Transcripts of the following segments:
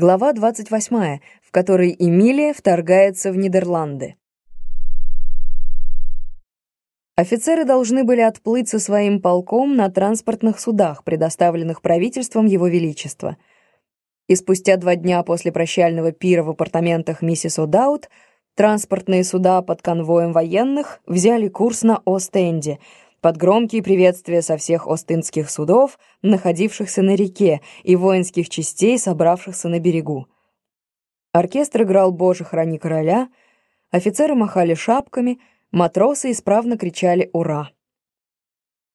Глава 28, в которой Эмилия вторгается в Нидерланды. Офицеры должны были отплыть со своим полком на транспортных судах, предоставленных правительством Его Величества. И спустя два дня после прощального пира в апартаментах миссис О'Даут транспортные суда под конвоем военных взяли курс на Остенде — под громкие приветствия со всех остинских судов, находившихся на реке, и воинских частей, собравшихся на берегу. Оркестр играл «Боже, храни короля», офицеры махали шапками, матросы исправно кричали «Ура!».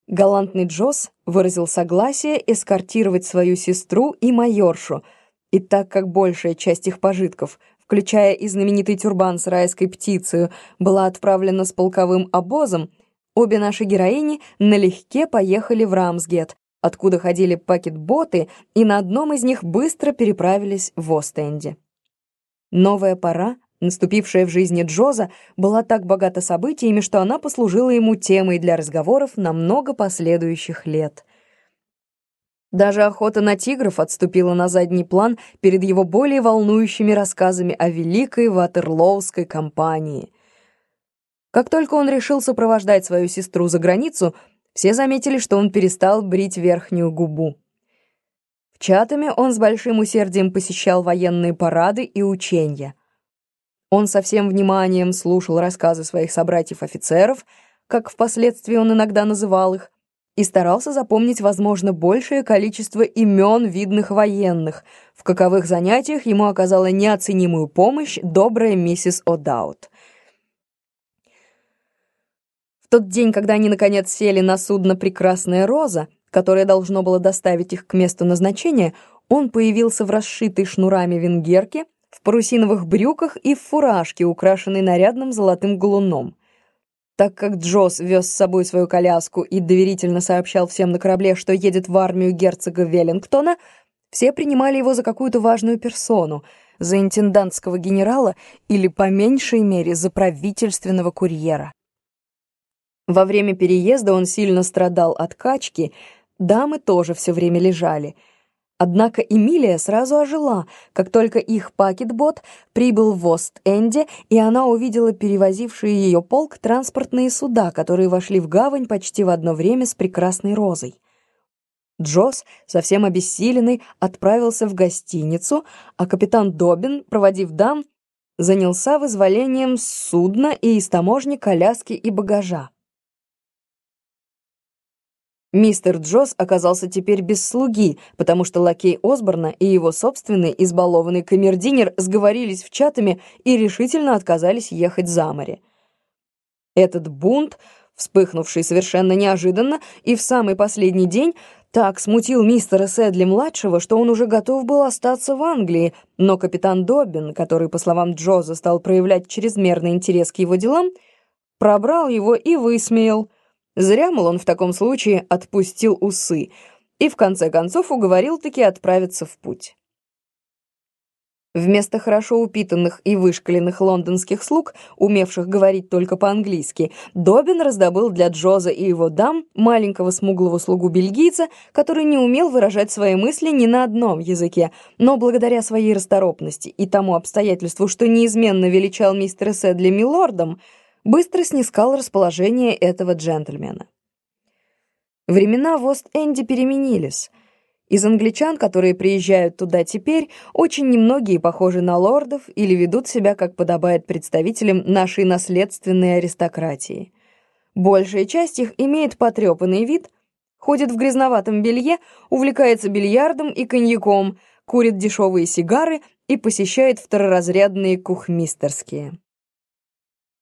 Галантный Джосс выразил согласие эскортировать свою сестру и майоршу, и так как большая часть их пожитков, включая и знаменитый тюрбан с райской птицей, была отправлена с полковым обозом, Обе наши героини налегке поехали в Рамсгет, откуда ходили пакетботы, и на одном из них быстро переправились в Остенде. Новая пора, наступившая в жизни Джоза, была так богата событиями, что она послужила ему темой для разговоров на много последующих лет. Даже охота на тигров отступила на задний план перед его более волнующими рассказами о великой Ватерлоуской кампании. Как только он решил сопровождать свою сестру за границу, все заметили, что он перестал брить верхнюю губу. В Чатаме он с большим усердием посещал военные парады и учения. Он со всем вниманием слушал рассказы своих собратьев-офицеров, как впоследствии он иногда называл их, и старался запомнить, возможно, большее количество имен видных военных, в каковых занятиях ему оказала неоценимую помощь добрая миссис О'Даут. В тот день, когда они, наконец, сели на судно «Прекрасная роза», которое должно было доставить их к месту назначения, он появился в расшитой шнурами венгерке, в парусиновых брюках и в фуражке, украшенной нарядным золотым галуном. Так как Джосс вез с собой свою коляску и доверительно сообщал всем на корабле, что едет в армию герцога Веллингтона, все принимали его за какую-то важную персону, за интендантского генерала или, по меньшей мере, за правительственного курьера. Во время переезда он сильно страдал от качки, дамы тоже все время лежали. Однако Эмилия сразу ожила, как только их пакетбот прибыл в Ост-Энде, и она увидела перевозившие ее полк транспортные суда, которые вошли в гавань почти в одно время с прекрасной розой. Джосс, совсем обессиленный, отправился в гостиницу, а капитан Добин, проводив дам, занялся вызволением судна и из таможни коляски и багажа. Мистер Джосс оказался теперь без слуги, потому что лакей Осборна и его собственный избалованный камердинер сговорились в чатами и решительно отказались ехать за море. Этот бунт, вспыхнувший совершенно неожиданно и в самый последний день, так смутил мистера Сэдли-младшего, что он уже готов был остаться в Англии, но капитан Доббин, который, по словам Джоза, стал проявлять чрезмерный интерес к его делам, пробрал его и высмеял — Зря, мол, он в таком случае отпустил усы и в конце концов уговорил-таки отправиться в путь. Вместо хорошо упитанных и вышкаленных лондонских слуг, умевших говорить только по-английски, Добин раздобыл для Джоза и его дам маленького смуглого слугу-бельгийца, который не умел выражать свои мысли ни на одном языке, но благодаря своей расторопности и тому обстоятельству, что неизменно величал мистера Сэдли милордом, быстро снискал расположение этого джентльмена. Времена в Ост-Энде переменились. Из англичан, которые приезжают туда теперь, очень немногие похожи на лордов или ведут себя, как подобает представителям нашей наследственной аристократии. Большая часть их имеет потрепанный вид, ходит в грязноватом белье, увлекается бильярдом и коньяком, курит дешевые сигары и посещает второразрядные кухмистерские.